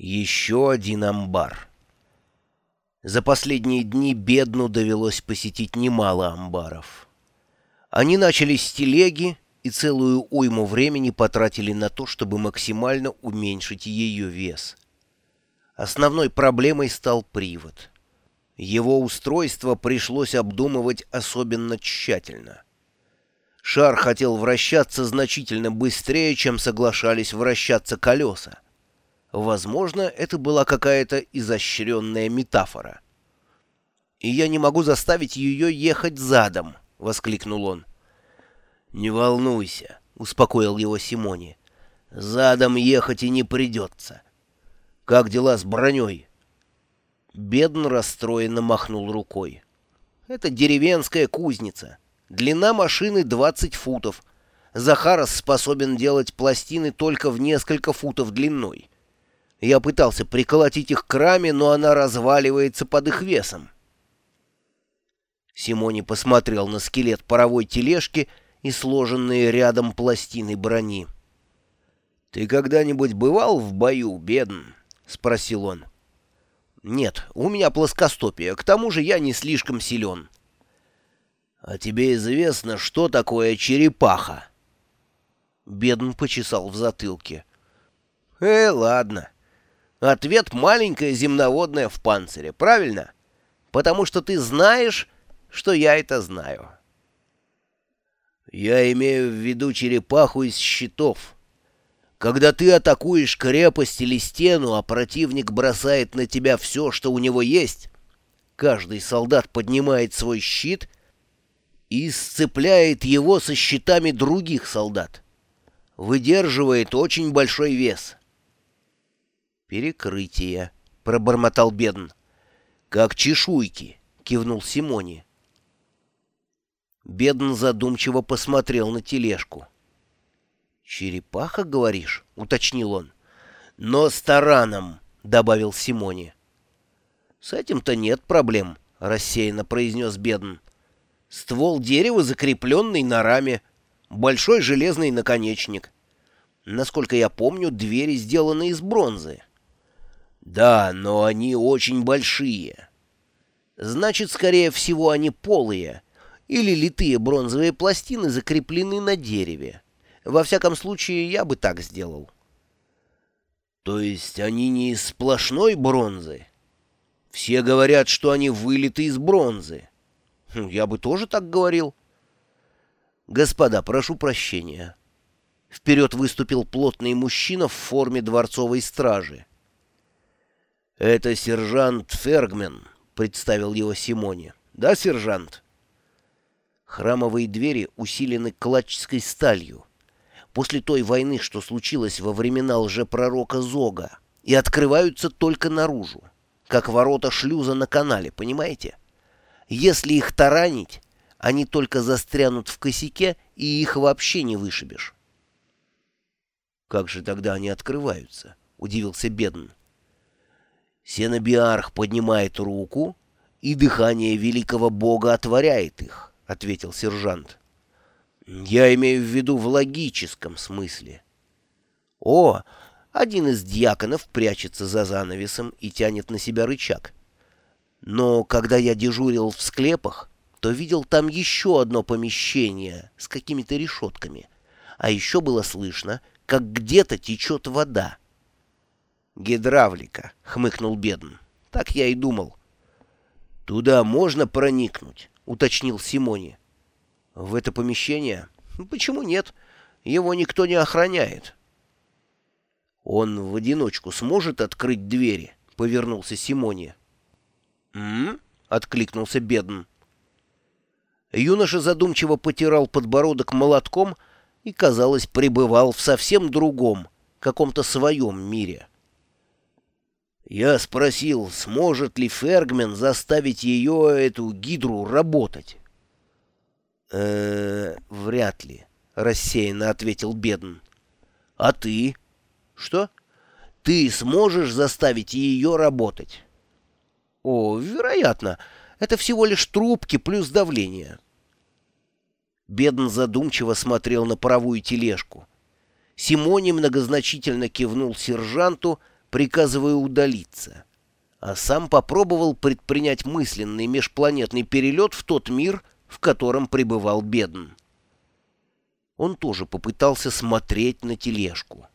Еще один амбар. За последние дни бедну довелось посетить немало амбаров. Они начали с телеги и целую уйму времени потратили на то, чтобы максимально уменьшить ее вес. Основной проблемой стал привод. Его устройство пришлось обдумывать особенно тщательно. Шар хотел вращаться значительно быстрее, чем соглашались вращаться колеса. Возможно, это была какая-то изощренная метафора. «И я не могу заставить ее ехать задом», — воскликнул он. «Не волнуйся», — успокоил его Симони. «Задом ехать и не придется. Как дела с броней?» Бедн расстроенно махнул рукой. «Это деревенская кузница. Длина машины 20 футов. Захарос способен делать пластины только в несколько футов длиной. Я пытался приколотить их к раме, но она разваливается под их весом. Симони посмотрел на скелет паровой тележки и сложенные рядом пластины брони. «Ты когда-нибудь бывал в бою, бедн?» — спросил он. «Нет, у меня плоскостопие, к тому же я не слишком силен». «А тебе известно, что такое черепаха?» Бедн почесал в затылке. «Э, ладно». Ответ маленькая земноводная в панцире, правильно? Потому что ты знаешь, что я это знаю. Я имею в виду черепаху из щитов. Когда ты атакуешь крепость или стену, а противник бросает на тебя все, что у него есть, каждый солдат поднимает свой щит и сцепляет его со щитами других солдат. Выдерживает очень большой вес — «Перекрытие», — пробормотал Бедн. «Как чешуйки», — кивнул Симони. Бедн задумчиво посмотрел на тележку. «Черепаха, говоришь?» — уточнил он. «Но с тараном», — добавил Симони. «С этим-то нет проблем», — рассеянно произнес Бедн. «Ствол дерева, закрепленный на раме, большой железный наконечник. Насколько я помню, двери сделаны из бронзы». Да, но они очень большие. Значит, скорее всего, они полые, или литые бронзовые пластины закреплены на дереве. Во всяком случае, я бы так сделал. То есть они не из сплошной бронзы? Все говорят, что они вылиты из бронзы. Хм, я бы тоже так говорил. Господа, прошу прощения. Вперед выступил плотный мужчина в форме дворцовой стражи. «Это сержант Фергмен», — представил его Симоне. «Да, сержант?» Храмовые двери усилены клатчской сталью. После той войны, что случилось во времена лжепророка Зога, и открываются только наружу, как ворота шлюза на канале, понимаете? Если их таранить, они только застрянут в косяке, и их вообще не вышибешь. «Как же тогда они открываются?» — удивился Бедн. Сенобиарх поднимает руку, и дыхание великого бога отворяет их, — ответил сержант. Я имею в виду в логическом смысле. О, один из дьяконов прячется за занавесом и тянет на себя рычаг. Но когда я дежурил в склепах, то видел там еще одно помещение с какими-то решетками, а еще было слышно, как где-то течет вода. «Гидравлика», — хмыкнул Бедн. «Так я и думал». «Туда можно проникнуть», — уточнил Симони. «В это помещение? Почему нет? Его никто не охраняет». «Он в одиночку сможет открыть двери?» — повернулся Симони. «М?», откликнулся Бедн. Юноша задумчиво потирал подбородок молотком и, казалось, пребывал в совсем другом, каком-то своем мире. Я спросил, сможет ли Фергмен заставить ее, эту гидру, работать. э, -э вряд ли, — рассеянно ответил Бедн. — А ты? — Что? — Ты сможешь заставить ее работать? — О, вероятно. Это всего лишь трубки плюс давление. Бедн задумчиво смотрел на паровую тележку. Симони многозначительно кивнул сержанту, приказывая удалиться, а сам попробовал предпринять мысленный межпланетный перелет в тот мир, в котором пребывал Бедн. Он тоже попытался смотреть на тележку.